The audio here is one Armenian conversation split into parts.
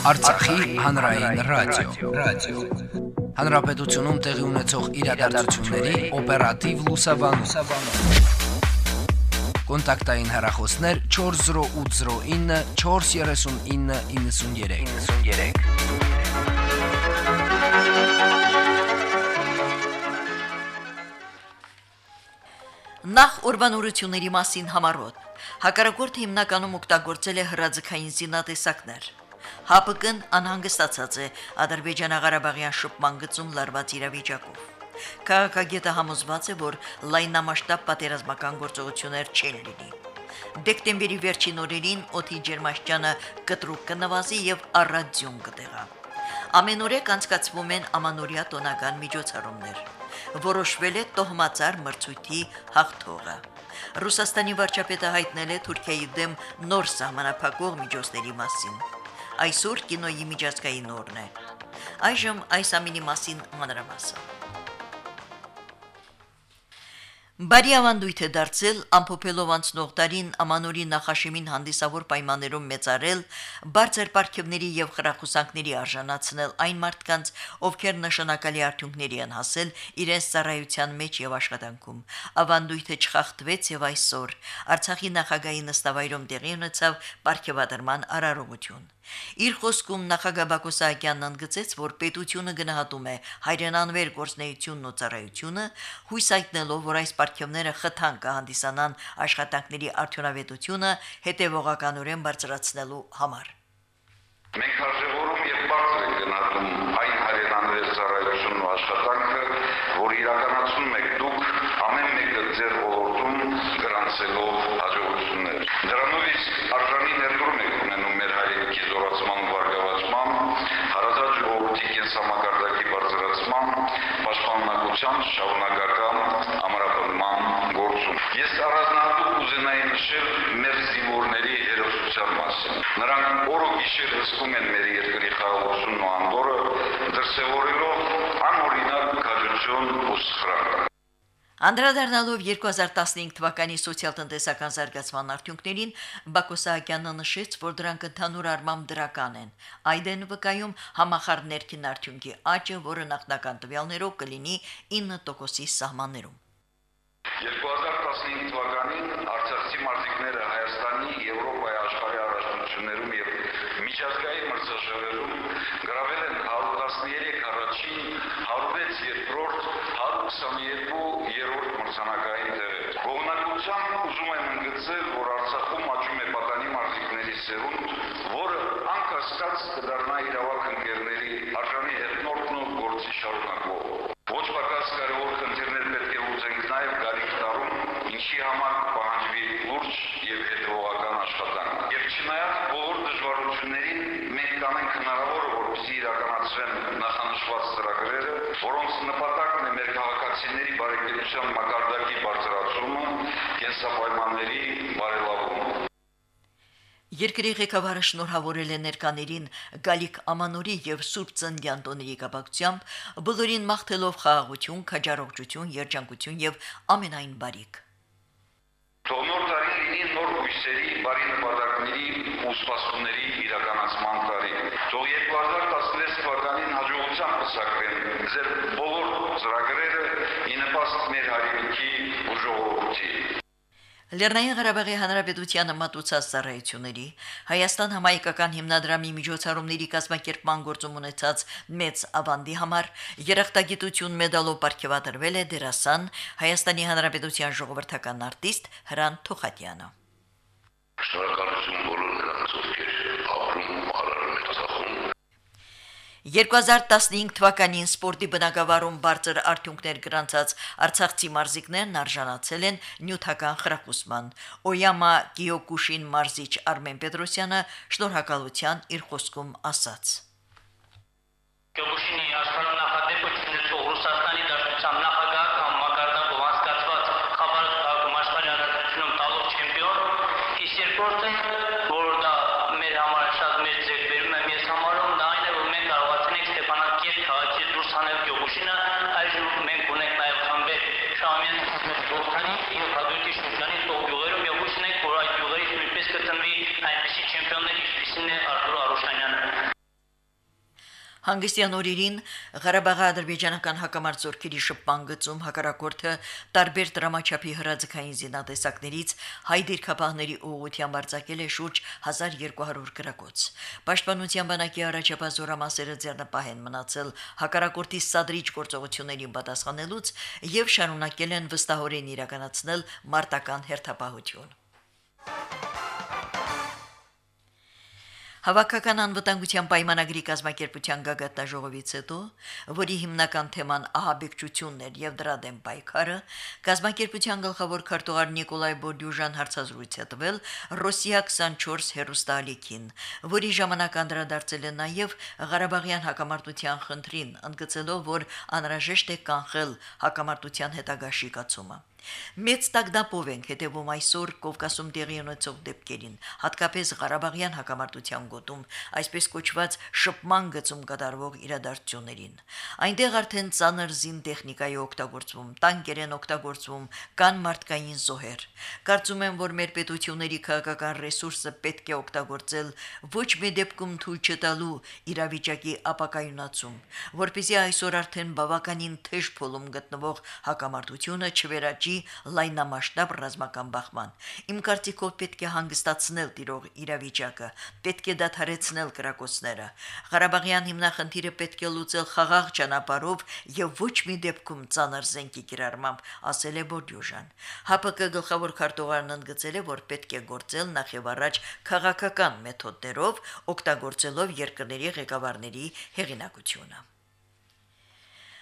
Արցախի հանրային ռադիո, ռադիո։ Հանրապետությունում տեղի ունեցող իրադարձությունների օպերատիվ լուսաբանում։ Կոնտակտային հեռախոսներ 40809 43993։ 93 Նախ ուրբանորությունների մասին համարոտ։ Հակառակորդը հիմնականում օգտագործել է հրաձգային զինատեսակներ։ ՀԱՊԿ-ն անհանգստացած է Ադրբեջանա-Ղարաբաղյան շփման գծում լարված իրավիճակով։ Քաղաքագետը համոզված է, որ լայնամասշտաբ պատերազմական գործողություններ չեն լինի։ Դեկտեմբերի վերջին օրերին օդի ջերմաստիճանը կտրուկ կնվազի եւ առադյուն կտեղա։ Ամենօրյա կանցկացվում են ամանորյա տոնական միջոցառումներ որոշվել է տոհմածար մրցույթի հաղթողը։ Ռուսաստանի վարչապետը հայտնել է Թուրքիայի դեմ նոր սահմանափակող միջոցների մասին։ Այսօր կինոյի միջազգային օրն է։ Այժմ այս ամինի մասին մանրամասը։ Բարի ավանդույթ է դարձել ամփոփելով անցնող տարին ամանորի նախաշեմին հանդիսավոր պայմաններում մեծարել բարձր պարգևների եւ խրախուսանքների արժանացնել այն մարդկանց, ովքեր նշանակալի արդյունքների են հասել իրենց ծառայության մեջ եւ աշխատանքում։ Ավանդույթը չխախտվեց եւ այսօր Արցախի նախագահի նստավայրում տեղի ունեցավ պարգևադրման արարողություն։ Իր խոսքում նախագահ Բակո Սահակյանն ընդգծեց, որ պետությունը գնահատում է հայրենանվեր գործնեությունն ու ծառայությունը, հույս հայտնելով, որ այս պարգևները խթան կհանդիսանան աշխատանքների արդյունավետությունը հետևողականորեն բարձրացնելու համար։ Մենք արժևորում եւ բարձր ենք գնահատում այն հայրենանվեր ծառայությունն ու աշխատանքը, որ իրականացնում եք դուք ամեն մեկը ձեր ոլորտում գրանցելով հաջողություններ։ Դրանով իսկ արժանի ներդրում եք ունենում մեր հայրենիքի զորացման ու բարգավաճման, հարազատ ժողովրդի կենսամակարդակի բարձրացման, պաշտպաննակության շարունակական ամրապնդման գործում։ Ես առանձնահատուկ կուզենայի նշել մեր զինվորների հերոսության մասին։ Նրանք օր ու գիշեր հսկում են մեր երկրի խաղաղությունն ու անդորը, դրսևորելով անօրինակ քաջություն ու սխրանք։ Անդրադառնալով 2015 թվականի սոցիալ-տնտեսական զարգացման արդյունքներին, Բակո Սահակյանը նշեց, որ դրանք ընդհանուր առմամբ դրական են։ Այդ են վկայում համախառն ներքին արդյունքի աճը, որը նախնական տվյալներով կլինի 9%-ի սահմաններում։ 2015 թվականին արցախցի մարզիկները Հայաստանի, միջազգային մրցաշարերում գրավել են 113 առաջին, 106 երկրորդ, 122 երրորդ մրցանակային տեղեր։ Գողնակությամբ ուզում եմ ընդգծել, որ Արցախում աճում է պատանի մարզիկների սերունդ, որը անկասկած կդառնա իրավարկ ընկերների արժանի հետնորդն ու գործի շարունակող։ Ոչ պակաս կարևոր խնդիրներ պետք է լուծենք նաև գալիք տարում, ինչի համար նպատակն է մեր քաղաքացիների բարեկեցության մակարդակի բարձրացումը, կենսապայմանների բարելավումը։ Երկրի ղեկավարը շնորհավորել է ներկաներին Գալիկ Ամանորի եւ Սուրբ Ծննդյան տոների կապակցությամբ, բոլորին մաղթելով խաղաղություն, քաջառողջություն, երջանկություն եւ ամենայն բարիք։ Թող նոր տարի լինի նոր հույսերի, բարի նպատակների ու սպասումների իրականացման տարի։ Թող 2016 թվականին հաջողությամբ կսակրեն ձեր բոլոր ծրագրերը ի նպաստ մեր հայրենիքի ու ժողովրդի։ Լեռնային Ղարաբաղի Հանրապետությանը մատուցած ծառայությունների Հայաստան համայնքական հիմնադրամի միջոցառումների կազմակերպման գործում ունեցած մեծ ավանդի համար երախտագիտություն մեդալով ապարգևատրվել է դերասան Հայաստանի Հանրապետության ժողովրդական արտիստ Հրան Թոխատյանը։ Շնորհակալություն բոլոր նրանց, ովքեր ապրում արարում են Արցախում 2015 թվականին սպորտի բնակավարում բարձր արդյունքներ գրանցած Արցախցի մարզիկներն արժանացել են նյութական խրախուսման։ Օյամա Կիոկուշին մարզիչ Արմեն Պետրոսյանը շնորհակալության իր խոսքում ասաց. Կիոկուշինի աշխարհ նախադեպը ունեցող Ռուսաստանի Դաշնության նախագահ քաղաքի դուրս հանել Կիոկուշինը, այժմ մենք ունենք նաև խմբեր Շամյան Գորթանի եւ Հադրութի շրջանի տող յուղերում եւ հույս ունենք, որ այդ յուղերից նույնպես կտնվի այնպիսի չեմպիոններ, ինչպիսին է Արտուր Արուշանյանը։ Հանգստյան օրերին Ղարաբաղի ադրբեջանական հակամարտությունների շփման գծում հակարակորթը տարբեր դրամաչափի հրաձգային զինատեսակներից հայ դիրքապահների ուղղությամբ արձակել է շուրջ 1200 գրակոց։ Պաշտպանության բանակի առաջապահ զորամասերը ձեռնպահ են մնացել հակարակորթի սադրիչ գործողություններին պատասխանելուց եւ շարունակել են վստահորեն իրականացնել մարտական հերթապահություն։ Հավաքական անվտանգության պայմանագրի կազմակերպության գագաթնաժողովից հետո, որի հիմնական թեման ահաբեկչությունն էր եւ դրա դեմ պայքարը, կազմակերպության գլխավոր քարտուղար Նիկոլայ Բորդյուժան հարցազրույց է տվել Ռոսիա 24 հերոստալիքին, որի ժամանակ անդրադարձել է նաեւ Ղարաբաղյան հակամարտության խնդրին, ընդգծելով, որ անհրաժեշտ է կանխել հակամարտության հետագա շիկացումը։ Մեծ տագնապով ենք հետևում այսօր Կովկասում տեղի ունեցող դեպքերին, հատկապես Ղարաբաղյան հակամարտության գոտում, այսպես կոչված շփման գծում կատարվող իրադարձություններին։ Այնտեղ արդեն ցաներ զին տեխնիկայի օգտագործվում, տանկեր են օգտագործվում, կան մարդկային զոհեր։ Կարծում եմ, որ մեր պետությունների քաղաքական ռեսուրսը պետք է օգտագործել ոչ մի դեպքում թույլ չտալու իրավիճակի ապակայունացում, որpիսի այսօր արդեն բավականին թեժ փոլում գտնվող հակամարտությունը չվերաճի շրջի լայնամասշտաբ ռազմական բախման։ Իմ կարծիքով պետք է հանգստացնել տիրող իրավիճակը, պետք է դադարեցնել կրակոցները։ Ղարաբաղյան հիմնախնդիրը պետք է լուծել խաղաղ ճանապարհով եւ ոչ մի դեպքում ծանր զենքի կիրառմամբ, ասել է Բորդյուժան։ ՀԱՊԿ գլխավոր քարտուղարն ընդգծել է, որ պետք է գործել նախ եւ առաջ քաղաքական մեթոդներով, օգտագործելով երկրների ղեկավարների հեղինակությունը։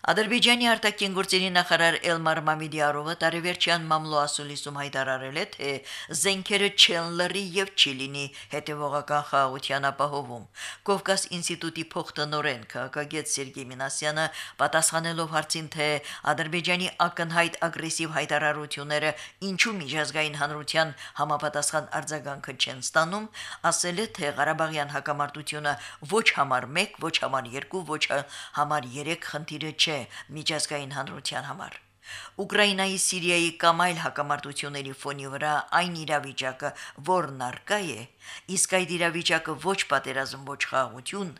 Ադրբեջանի արտաքին գործերի նախարար Էլմար Մամիդիարովը տարեվերջյան մամլո ասուլիսում հայտարարել է, թե զենքերը չեն լրի եւ չլինի հետևողական խաղաղության ապահովում։ Կովկաս ինստիտուտի փոխտնօրեն քաղաքագետ Սերգեյ Մինասյանը պատասխանելով հարցին, թե Ադրբեջանի ակնհայտ ագրեսիվ հայտարարությունները ինչու միջազգային հանրության համապատասխան արձագանքը չեն ստանում, ասել է, թե Ղարաբաղյան հակամարտությունը ոչ համար 1, ոչ համար 2, ոչ համար 3 խնդիրը չէ չէ միջազգային հանրության համար։ Ուկրաինայի, Սիրիայի կամ այլ հակամարտությունների ֆոնի վրա այն իրավիճակը, որն արկա է, իսկ այդ իրավիճակը ոչ պատերազմ, ոչ խաղաղություն,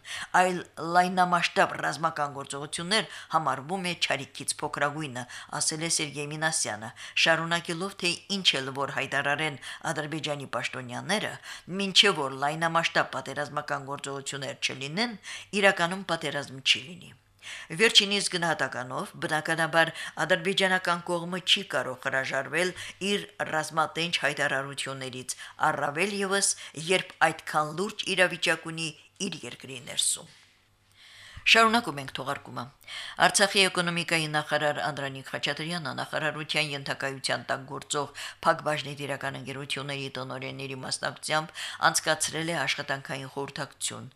այլ լայնամասշտաբ ռազմական գործողություններ համարվում է ճարիքից փոքրագույնը, ասել է Սերգեյ Մինասյանը, շարունակելով թե ինչ էլ որ հայտարարեն Ադրբեջանի պաշտոնյաները, ինչեւ որ լայնամասշտաբ պատերազմական գործողություններ չլինեն, իրականում պատերազմ չի լինի։ Վերջինիս գնահատականով բնականաբար ադրբեջանական կողմը չի կարող հրաժարվել իր ռազմատենչ հայտարարություններից, առավել եւս երբ այդքան լուրջ իրավիճակ ունի իր երկրի ներսում։ Շարունակում ենք թողարկումը։ Արցախի էկոնոմիկայի նախարար Անդրանիկ Խաչատրյանը նախարարության ենթակայության տակ գործող Փակbaşնի դիրական ընկերությունների տնօրենների մասնակցությամբ անցկացրել է աշխատանքային խորհրդակցություն։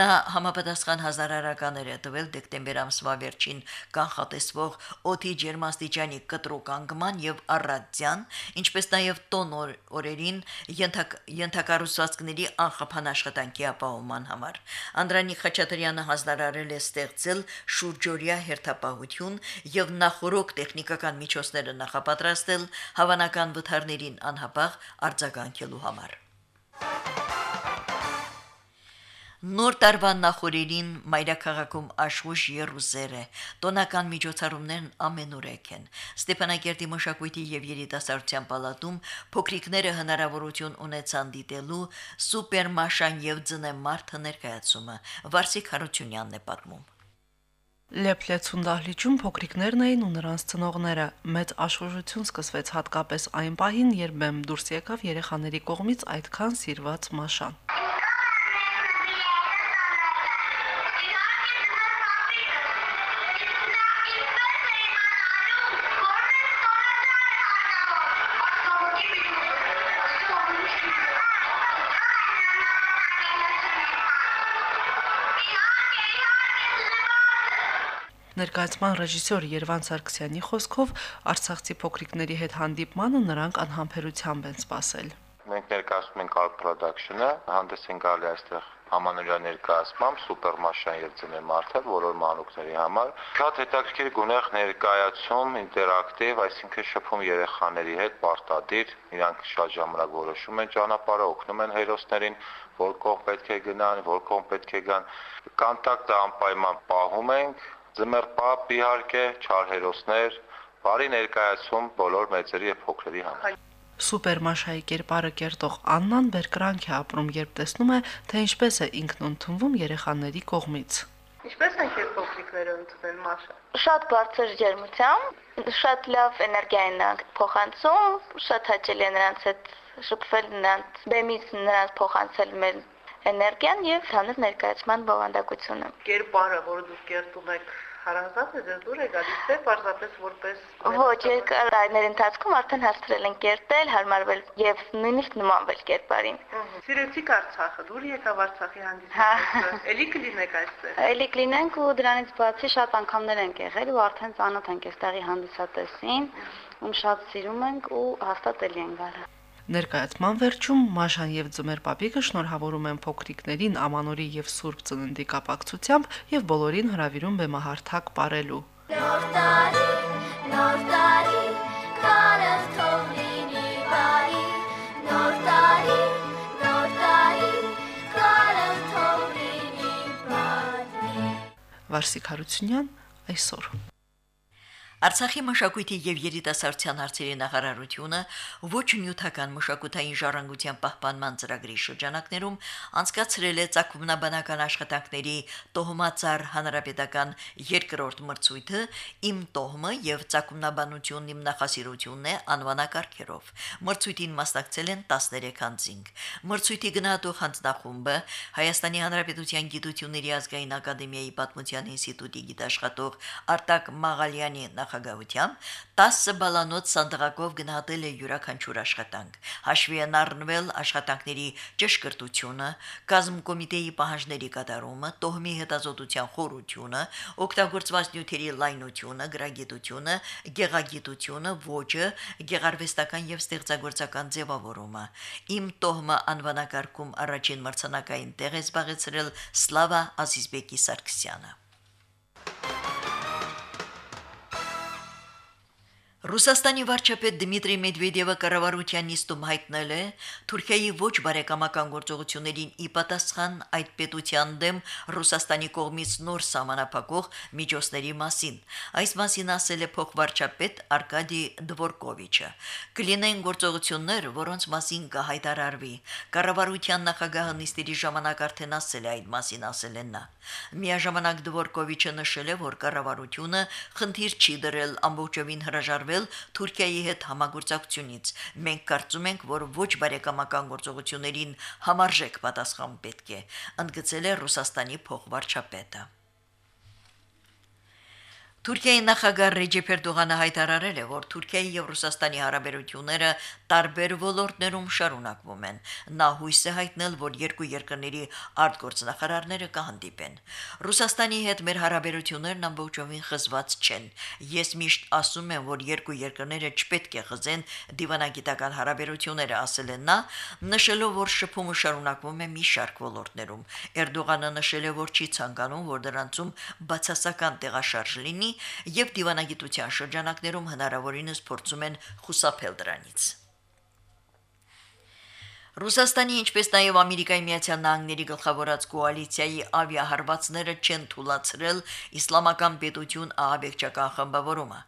Նա համապատասխան հազարարականներ է տվել դեկտեմբեր ամսվա վերջին կանխատեսվող օդի ջերմաստիճանի կտրուկանգման եւ առադյան, ինչպես նաեւ տոն օրերին ենթակառուցվածքների անխափան աշխատանքի ապահովման համար։ Անդրանիկ Խաչատրյանը հազարարել է ստեղծել շուրջօր օրյա հերթապահություն եւ նախորոք տեխնիկական միջոցները նախապատրաստել հավանական վթարներին անհապաղ արձագանքելու համար։ Նոր տարվան նախորերին մայրաքաղաքում աշխուժ Երուսեր է։ Տոնական միջոցառումներն ամենուրեք են։ Ստեփանակերտի մշակույթի եւ երիտասարդության պալատում փոքրիկները հնարավորություն ունեցան դիտելու սուպերմաշան եւ ձնեմարթը ներկայացումը։ Վարսիկ Հարությունյանն է պատմում։ Լեփլեցուն դահլիճում փոքրիկներն էին ու նրանց ծնողները։ Մեծ աշխուժություն սկսվեց հատկապես այն պահին, երբ բեմ դուրս եկավ երեխաների կողմից այդքան սիրված մաշան։ Ներկայացման ռեժիսոր Երվան Սարգսյանի խոսքով Արցախցի փոքրիկների հետ հանդիպմանը նրանք անհամբերությամբ են սպասել։ Մենք ներկայացնում ենք Art Production-ը, հանդես են գալի այստեղ ամանորյա ներկայացմամբ սուպերմաշան եւ ձնեմարդը բոլոր մանուկների համար։ Շատ հետաքրքիր գունեղ ներկայացում, ինտերակտիվ, այսինքն շփում երեխաների հետ պարտադիր, իրանք շատ ժամանակ որոշում են ճանապարհը, օգնում են հերոսներին, որ կողմ պետք է գնան, որ կողմ պետք է գան։ Կոնտակտը անպայման պահում ենք, ձմեռպապ իհարկե, չար հերոսներ, բարի ներկայացում բոլոր մեծերի եւ փոքրերի համար։ Սուպերմաշայի կերպարը կերտող Աննան բերկրանք է ապրում, երբ տեսնում է, թե ինչպես է ինքն ընդունվում երեխաների կողմից։ Ինչպես են քեզ փոքրիկները ընդունել Մաշա։ Շատ բարձր ջերմությամբ, շատ լավ էներգիա են փոխանցում, շատ հաճելի է նրանց հետ շփվել, նրանց բեմից նրանց փոխանցել մեր էներգիան եւ հանր ներկայացման բովանդակությունը։ Կերպարը, որը դուք կերտում եք հարազատ է, ձեզ դուր է գալիս թե պարզապես որպես Ոչ, երկար տարիների ընթացքում արդեն հասցրել են կերտել, հարմարվել եւ նույնիսկ նմանվել կերպարին։ Սիրեցիք Արցախը, դուր եկավ Արցախի Հա։ հանդիսատեսը։ Էլի կլինեք այստեղ։ Էլի կլինենք ու դրանից բացի շատ անգամներ ենք եղել ու արդեն ծանոթ ենք այստեղի հանդիսատեսին, ում շատ սիրում ենք ու հաստատ էլի ենք գալու։ Ներկայացման վերջում Մաշան եւ Ձմեր Պապիկը շնորհավորում են փոքրիկներին Ամանորի եւ Սուրբ Ծննդի կապակցությամբ եւ բոլորին հրավիրում բեմահարթակ ապարելու։ Նոր տարի, նոր տարի, կարև թող լինի բարի, նոր տարի, նոր տարի, կարև թող լինի բարի։ Վարսիկ Հարությունյան այսօր Արցախի մշակույթի եւ երիտասարդության հարցերի նախարարությունը ոչ նյութական մշակութային ժառանգության պահպանման ծրագրի շրջանակներում անցկացրել է ցակումնաբանական աշխատանքների տոհմածար հանրապետական երկրորդ մրցույթը «Իմ տոհմը» եւ ցակումնաբանությունն իմ նախասիրությունն է անվանակարգերով։ Մրցույթին մասնակցել են 13 անձինք։ Մրցույթի գնահատող հանձնախումբը Հայաստանի Հանրապետության Գիտությունների ազգային ակադեմիայի Պատմության ինստիտուտի գիտաշխատող Արտակ Մաղալյանի նախագահությամբ 10 բալանոց սանդղակով գնահատել է յուրաքանչյուր աշխատանք։ Հաշվի են առնվել աշխատանքների ճշգրտությունը, կազմ կոմիտեի պահանջների կատարումը, տոհմի հետազոտության խորությունը, օգտագործված նյութերի լայնությունը, գրագիտությունը, գեղագիտությունը, ոճը, գեղարվեստական եւ ստեղծագործական ձևավորումը։ Իմ տոհմը անվանակարգում առաջին մրցանակային տեղ է զբաղեցրել Սլավա Ազիզբեկի Սարգսյանը։ Ռուսաստանի վարչապետ Դմիտրի Մեդվեդևը կառավարության նիստում հայտնել է Թուրքիայի ոչ բարեկամական գործողություններին ի պատասխան այդ պետության դեմ Ռուսաստանի կողմից նոր սահմանափակող միջոցների մասին։ Այս մասին ասել է փոխվարչապետ Արկադի Դվորկովիչը։ Կլինեն գործողություններ, որոնց մասին կհայտարարվի։ Կառավարության նախագահը նիստերի ժամանակ արդեն ասել է այդ մասին, ասել է նա։ Միաժամանակ Դվորկովիչը նշել է, որ կառավարությունը խնդիր չի դրել ամբողջովին հրաժարվել Թուրքիայի հետ համագործակցությունից։ Մենք կարծում ենք, որ ոչ բարեկամական գործողություններին համարժեք պատասխան պետք է, ընդգծել է Ռուսաստանի փոխվարչապետը։ Թուրքիայի նախագահ Ռեջեփ Էրդողանը հայտարարել է, որ Թուրքիայի եւ Ռուսաստանի հարաբերությունները տարբեր ոլորտներում շարունակվում են։ Նա հույս է հայտնել, որ երկու երկրների արտգործնախարարները կհանդիպեն։ Ռուսաստանի հետ մեր հարաբերություններն ամբողջովին խզված չեն։ Ես միշտ ասում եմ, որ երկու երկրները չպետք է խզեն դիվանագիտական հարաբերությունները, ասել է նա, նշելով, որ շփումը շարունակվում է մի շարք ոլորտներում։ Էրդողանը նշել է, որ չի ցանկանում, որ դրանցում բացասական տեղաշարժ լինի եւ դիվանագիտության շրջանակներում հնարավորինս փորձում են խուսափել դրանից։ Ռուսաստանի, ինչպես նաև Ամերիկայի Միացյալ Նահանգների գլխավորած կոալիցիայի ավիահարվածները չեն թույլատրել իսլամական պետություն ահաբեկչական խմբավորումը։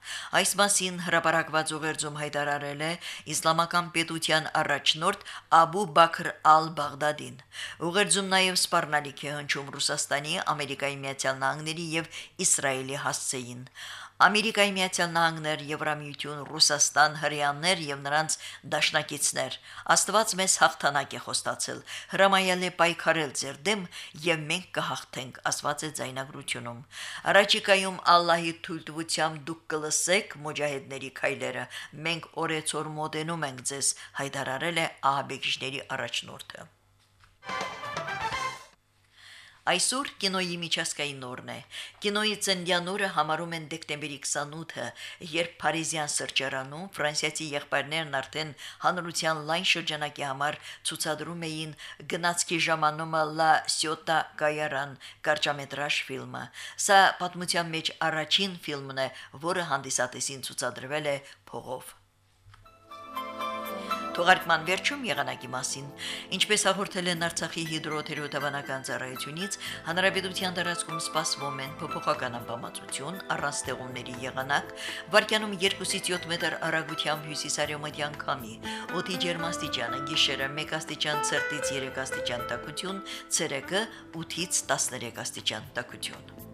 Այս մասին հրապարակված ուղերձում հայտարարել է իսլամական պետության առաջնորդ Աբու Բաքր ալ-Բաղդադին։ Ուղերձում նաև սպառնալիք է հնչում Ռուսաստանի, Ամերիկայի Միացյալ Նահանգների եւ Իսրայելի հասցեին։ Ամերիկայի Միացյալ Նահանգներ, Եվրամիություն, Ռուսաստան, հрьяաններ եւ նրանց դաշնակիցներ, Աստված մեզ հաղթանակ է խոստացել, հրամայել է պայքարել ձեր դեմ եւ մենք կհաղթենք, ասված է զայնագրությունում։ Արաջիկայում Ալլահի թույլտվությամբ դուք կլսեք մոջահեդների քայլերը։ Մենք օրեցօր մոտենում ենք ձեզ, հայտարարել է ահաբեկիչների առաջնորդը։ Այսօր կինոյի միջազգային օրն է։ Կինոյի ծննդյան օրը համարում են դեկտեմբերի 28-ը, երբ Փարիզյան սրճարանում ֆրանսիացի եղբայրներն արդեն հանրության լայն շրջանակի համար ցուցադրում էին գնացքի ժամանումը La Ciotat Gayaran կարճամետրաժ ֆիլմը։ Սա պատմության մեջ առաջին ֆիլմն է, որը հանդիսատեսին ցուցադրվել է փողով։ Թողարկման վերջում եղանակի մասին, ինչպես հաղորդել են Արցախի հիդրոթերապևտաբանական ծառայությունից, հանրապետության տարածքում սպասվում են փոփոխական ամպամածություն, առանց ձեղումների եղանակ, վարկյանում 2-ից 7 մետր արագությամբ հյուսիսարևմտյան քամի, օդի ջերմաստիճանը գիշերը 1 աստիճան ցերտից 3 աստիճան տաքություն, ցերեկը 8-ից 13 աստիճան տաքություն։